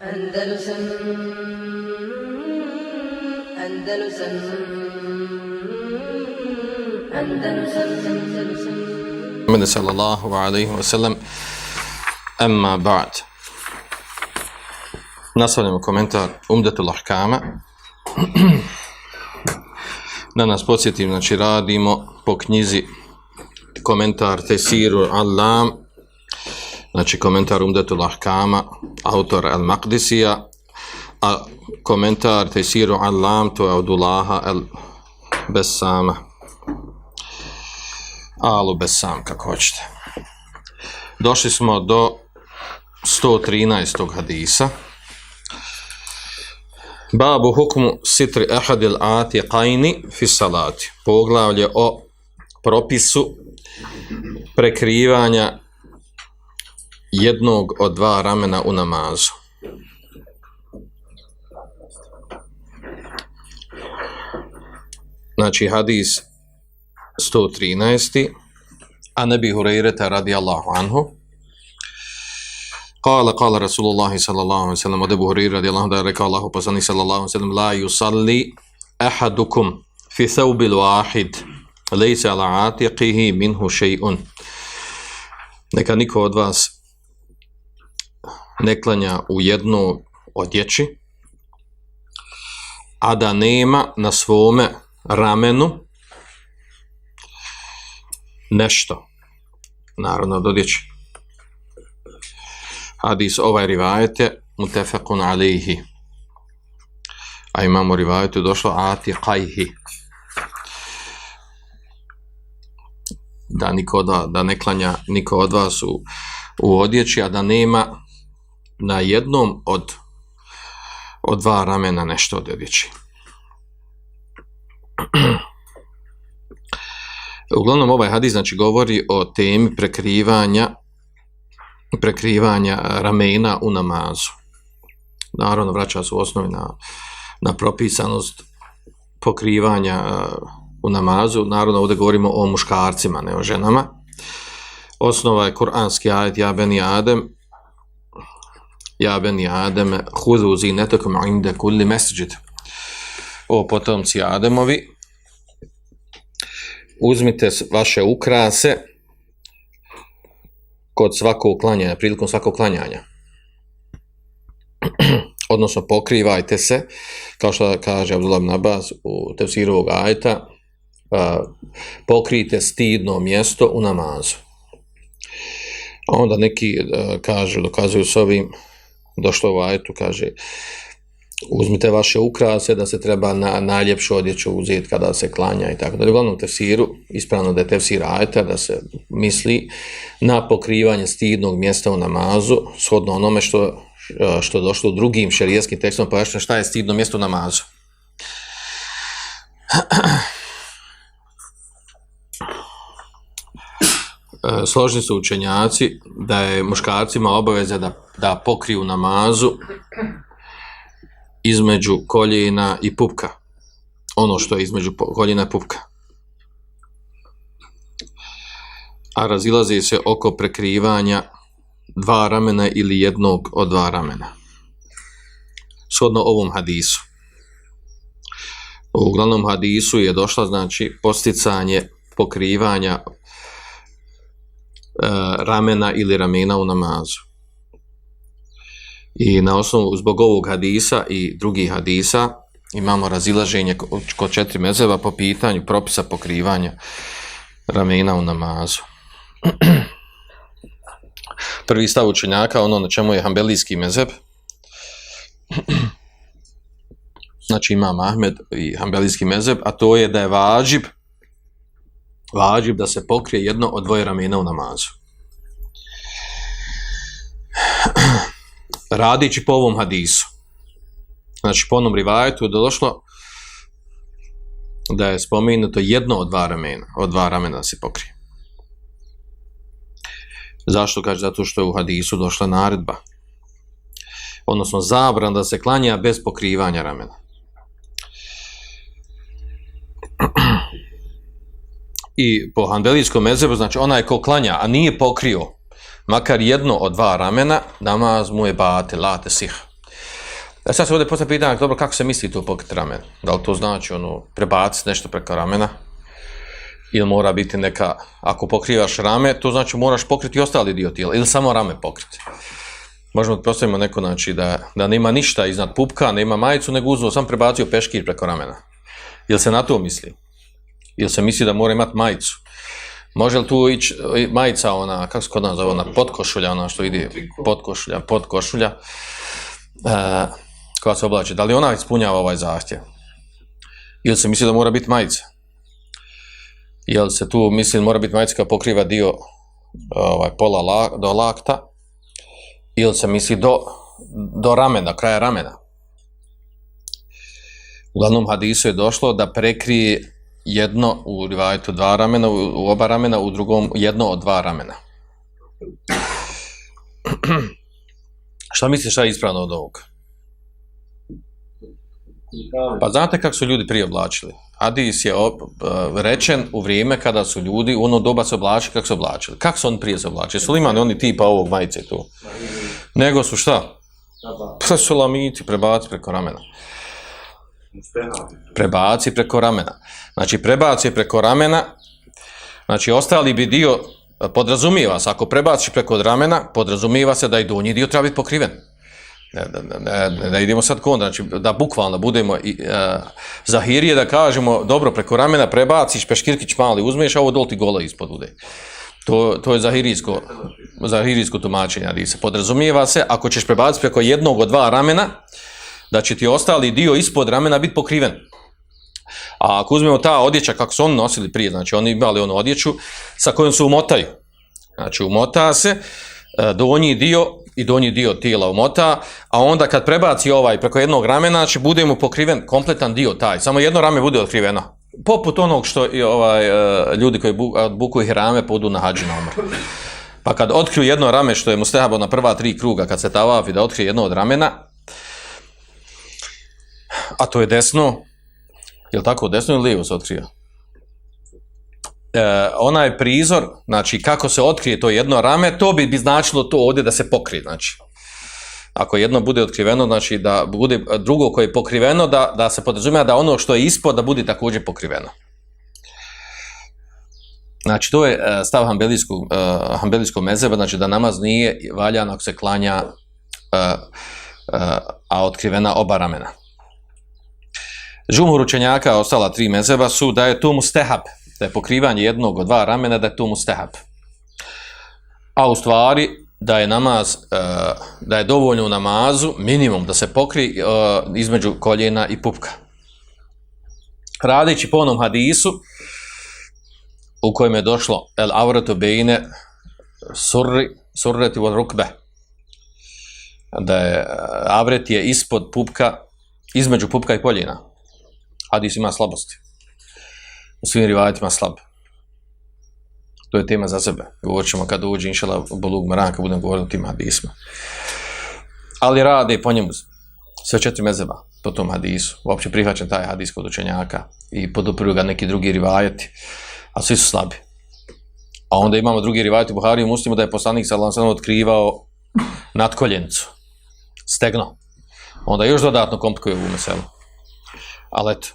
Andalusam Andalusam Andalusam Andalusam. Muhammed sallallahu alaihi wa sallam. Amma ba'd. Nastavljamo komentar Umdetul Ahkama. Da nas podsjetim, znači radimo po knjizi komentar Tesiru Allam znači komentar Umdetul Ahkama autor Al-Maqdisija a komentar Tejsiru Al-Lam, to je od Ulaha Al-Besama Alu Besam kako hoćete došli smo do 113. hadisa Babu hukmu sitri ahadil ati qajni fi salati. Poglavlje o propisu prekrivanja jednog od dva ramena u namazu. Znači hadis 113. A nebi Hurajreta radijallahu anhu Kale, kale Rasulullahi sallallahu alaihi sallam, od Ebu Hurira radijallahu da je rekao Allahu poslani sallallahu alaihi sallam, la yusalli ahadukum fi thawbil wahid, lejse ala atiqihi minhu še'un. Neka niko od vas ne klanja u jednu odjeći, a da nema na svome ramenu nešto, naravno od odjeći. Hadis ovaj rivajete mutefekun alihi. A imamo rivajetu došlo ati da niko da, da ne klanja niko od vas u, u odjeći a da nema na jednom od od dva ramena nešto od odjeći uglavnom ovaj hadis znači govori o temi prekrivanja prekrivanja ramena u namazu. Naravno, vraća se u osnovi na, na propisanost pokrivanja e, u namazu. Naravno, ovdje govorimo o muškarcima, ne o ženama. Osnova je kuranski ajet Ja beni Adem Ja beni Adem Hudu zinetakum inde kulli mesđid O potomci Ademovi Uzmite vaše ukrase kod svakog klanjanja, prilikom svakog klanjanja. Odnosno, pokrivajte se, kao što kaže Abdullah Nabas u tefsiru ovog ajta, pokrijte stidno mjesto u namazu. A onda neki kažu, dokazuju s ovim, došlo u ajetu, kaže, uzmite vaše ukrase da se treba na najljepšu odjeću uzeti kada se klanja i tako dalje. Uglavnom tefsiru, ispravno da je tefsir ajeta, da se misli na pokrivanje stidnog mjesta u namazu, shodno onome što, što je došlo u drugim šerijeskim tekstom, pojašnjeno šta je stidno mjesto u namazu. E, složni su učenjaci da je muškarcima obaveza da, da pokriju namazu između koljena i pupka. Ono što je između koljena i pupka. A razilazi se oko prekrivanja dva ramena ili jednog od dva ramena. Shodno ovom hadisu. U glavnom hadisu je došla znači posticanje pokrivanja E, ramena ili ramena u namazu. I na osnovu, zbog ovog hadisa i drugih hadisa, imamo razilaženje kod četiri mezeva po pitanju propisa pokrivanja ramena u namazu. Prvi stav učenjaka, ono na čemu je hambelijski mezeb, znači imam Ahmed i hambelijski mezeb, a to je da je važib vađib da se pokrije jedno od dvoje ramena u namazu. radići po ovom hadisu. Znači, po onom rivajetu je došlo da je spomenuto jedno od dva ramena, od dva ramena da se pokrije. Zašto kaže? Zato što je u hadisu došla naredba. Odnosno, zabran da se klanja bez pokrivanja ramena. I po handelijskom mezebu, znači onaj ko klanja, a nije pokrio makar jedno od dva ramena, namaz mu je bate, late sih. E sad se ovdje postavlja pitanje, dobro, kako se misli to pokriti ramen? Da li to znači ono, prebaciti nešto preko ramena? Ili mora biti neka, ako pokrivaš rame, to znači moraš pokriti i ostali dio tijela, ili samo rame pokriti. Možemo da postavimo neko, znači, da, da nema ništa iznad pupka, nema majicu, nego uzeo, sam prebacio peškir preko ramena. Ili se na to misli? Ili se misli da mora imati majicu? Može li tu ići majica, ona, kako se kod nas zove, ona podkošulja, ona što ide, podkošulja, podkošulja, e, koja se oblači, da li ona ispunjava ovaj zahtjev? Ili se misli da mora biti majica? Jel se tu misli da mora biti majica koja pokriva dio ovaj, pola la, do lakta? Ili se misli do, do ramena, kraja ramena? Uglavnom hadisu je došlo da prekrije jedno u rivajetu dva ramena, u, oba ramena, u drugom jedno od dva ramena. šta misliš šta je ispravno od ovoga? Pa znate kako su ljudi prije oblačili? Hadis je op, uh, rečen u vrijeme kada su ljudi u ono doba se oblačili kako se oblačili. Kako su oni prije se oblačili? Su li imali oni tipa ovog majice tu? Nego su šta? Pa su lamiti, prebaci preko ramena. Prebaci preko ramena. Znači, prebaci preko ramena, znači, ostali bi dio, podrazumijeva se, ako prebaciš preko ramena, podrazumijeva se da i donji dio treba biti pokriven. Ne, ne, ne, ne, da idemo sad kod, znači, da bukvalno budemo i, uh, zahirije, da kažemo, dobro, preko ramena prebaciš, peškirkić mali uzmeš, a ovo dol ti gola ispod ude. To, to je zahirijsko, zahirijsko tumačenje, ali se podrazumijeva se, ako ćeš prebaciti preko jednog od dva ramena, da će ti ostali dio ispod ramena biti pokriven. A ako uzmemo ta odjeća kako su oni nosili prije, znači oni imali onu odjeću sa kojom se umotaju. Znači umota se, e, donji dio i donji dio tijela umota, a onda kad prebaci ovaj preko jednog ramena, znači bude mu pokriven kompletan dio taj, samo jedno rame bude otkriveno. Poput onog što i ovaj, e, ljudi koji bukuju ih rame podu na hađi na umr. Pa kad otkriju jedno rame što je mu stehabo na prva tri kruga, kad se tavafi da otkrije jedno od ramena, a to je desno, je li tako, desno ili lijevo se otkriva? E, onaj prizor, znači kako se otkrije to jedno rame, to bi, bi značilo to ovdje da se pokrije, znači. Ako jedno bude otkriveno, znači da bude drugo koje je pokriveno, da, da se podrazumija da ono što je ispod da bude također pokriveno. Znači, to je e, stav hambelijskog, uh, hambelijskog mezeba, znači da namaz nije valjan ako se klanja, uh, uh, a otkrivena oba ramena. Žumhur učenjaka, ostala tri mezeba, su da je to mustehab, da je pokrivanje jednog od dva ramena, da je to mustehab. A u stvari, da je namaz, e, da je dovoljno u namazu, minimum, da se pokri e, između koljena i pupka. Radeći po onom hadisu, u kojem je došlo el avratu bejne surri, surreti od rukbe, da je e, avret je ispod pupka, između pupka i koljena hadis ima slabosti. U svim rivajetima slab. To je tema za sebe. Govorit ćemo kada uđe inšala Bolug Maran, kad budem govorio o tim hadisma. Ali rade po njemu sve četiri mezeba po tom hadisu. Uopće prihvaćen taj hadis kod učenjaka i podupiru ga neki drugi rivajeti, a svi su slabi. A onda imamo drugi rivajeti Buhari i Muslimu da je poslanik sallam sallam otkrivao nadkoljencu, stegno. Onda još dodatno komplikuje u meselu. Ali eto,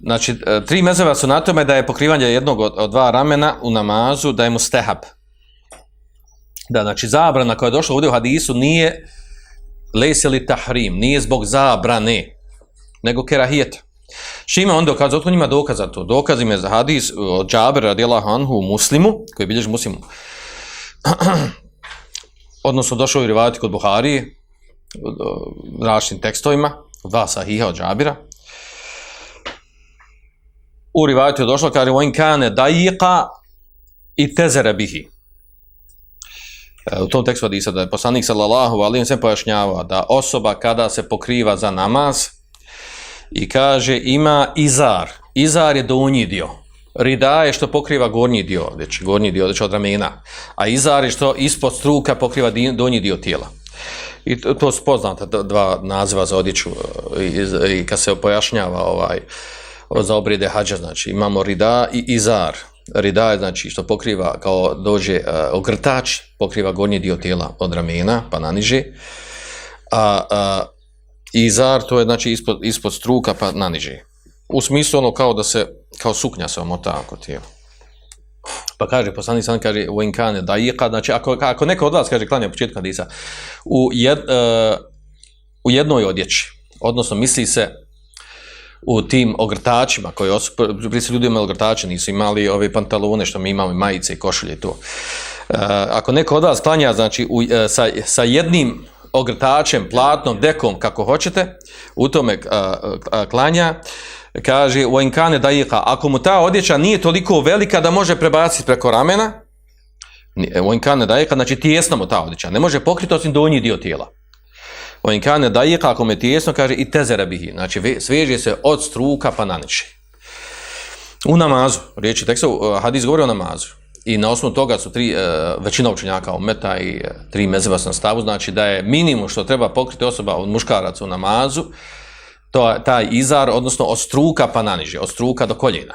znači, tri mezeva su na tome da je pokrivanje jednog od, od dva ramena u namazu, da je mu stehab. Da, znači, zabrana koja je došla ovdje u hadisu nije leseli tahrim, nije zbog zabrane, nego kerahijeta. Šima on dokaz, otko njima dokaza to? Dokaz im je za hadis od Džaber radijela Hanhu u muslimu, koji bilježi muslimu. Odnosno, došao je rivajati kod Buhari, u različitim tekstovima, dva sahiha od Džabira, u rivajtu je došlo kaže on kane dajiqa i tezere bihi. E, u tom tekstu hadisa da je poslanik sallallahu alim se pojašnjava da osoba kada se pokriva za namaz i kaže ima izar. Izar je donji dio. Rida je što pokriva gornji dio, znači gornji dio, znači od ramena. A izar je što ispod struka pokriva donji dio tijela. I to, to su poznata dva naziva za odjeću e, i, i kad se pojašnjava ovaj, za obrede hađa, znači imamo rida i izar. Rida je znači što pokriva kao dođe uh, ogrtač, pokriva gornji dio tijela od ramena pa naniže. a, a izar to je znači ispod, ispod struka pa naniže. U smislu ono kao da se, kao suknja se omota oko tijela. Pa kaže, poslanik sam kaže, u inkane da je znači ako, ako neko od vas kaže klanja početka disa, u, jed, uh, u jednoj odjeći, odnosno misli se u tim ogrtačima koji su, prije se ljudi imali ogrtače, nisu imali ove pantalone što mi imamo, majice i košulje i to. E, ako neko od vas klanja, znači u, e, sa, sa jednim ogrtačem, platnom, dekom, kako hoćete, u tome uh, klanja, kaže, u inkane daika, ako mu ta odjeća nije toliko velika da može prebaciti preko ramena, u inkane daika, znači tijesna mu ta odjeća, ne može pokriti osim donji dio tijela. O inkane daika, ako me tijesno, kaže, i tezere bihi, znači sveže se od struka pa naniče. U namazu, riječi teksta, e, hadis govori o namazu. I na osnovu toga su tri, e, većina učenjaka umeta i e, tri mezeva sam stavu, znači da je minimum što treba pokriti osoba od muškaraca u namazu, to je taj izar, odnosno od struka pa naniže, od struka do koljena.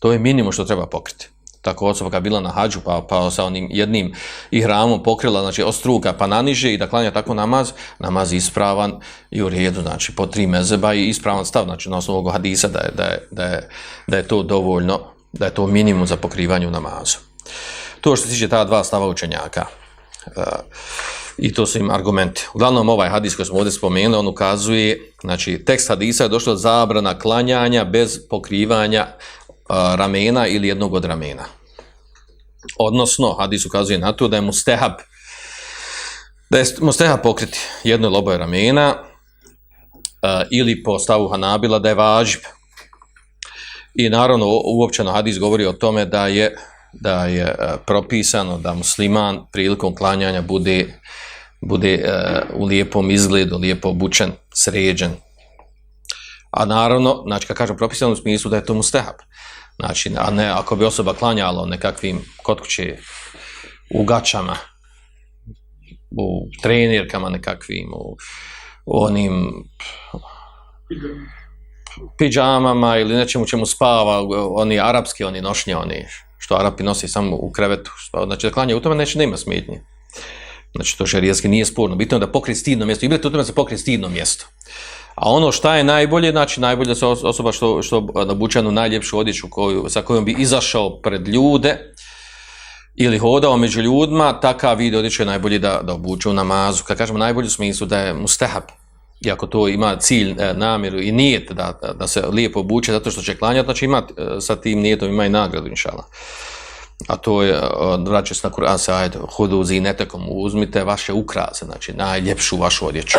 To je minimum što treba pokriti. Tako osoba kad bila na hađu, pa, pa sa onim jednim ihramom pokrila, znači od struka pa naniže i da klanja tako namaz, namaz ispravan i u redu, znači po tri mezeba i ispravan stav, znači na osnovu ovog hadisa da je, da, je, da, je, da je to dovoljno, da je to minimum za pokrivanje u namazu. To što se tiče ta dva stava učenjaka. Uh, I to su im argumenti. Uglavnom ovaj hadis koji smo ovdje spomenuli, on ukazuje, znači tekst hadisa je došlo zabrana klanjanja bez pokrivanja ramena ili jednog od ramena. Odnosno, hadis ukazuje na to da je mustehab da je mustehab pokriti jedno ili oboje ramena uh, ili po stavu Hanabila da je važib. I naravno, uopćeno hadis govori o tome da je da je uh, propisano da musliman prilikom klanjanja bude bude uh, u lijepom izgledu, lijepo obučen, sređen. A naravno, znači, kad kažem propisano u smislu da je to mustahab. Znači, a ne ako bi osoba klanjala nekakvim kod kuće u gačama, u trenirkama nekakvim, u, u onim pijamama ili nečemu čemu spava, oni arapski, oni nošnje, oni što Arapi nosi samo u krevetu. Znači, da klanja u tome neće, nema smetnje. Znači, to šarijetski nije sporno. Bitno je da pokrije stidno mjesto. I bilo to se pokrije stidno mjesto. A ono šta je najbolje, znači najbolje se osoba što, što nabučenu najljepšu odjeću koju, sa kojom bi izašao pred ljude ili hodao među ljudima, takav vid odjeću je najbolji da, da obuče u namazu. Kad kažemo najbolji u smislu da je mustahab, iako to ima cilj, e, namjeru i nijet da, da, da se lijepo obuče zato što će klanjati, znači ima e, sa tim nijetom ima i nagradu, inšala. A to je, e, vraća se na Kur'an se ajde, hodu zinetekom, uzmite vaše ukrase, znači najljepšu vašu odjeću.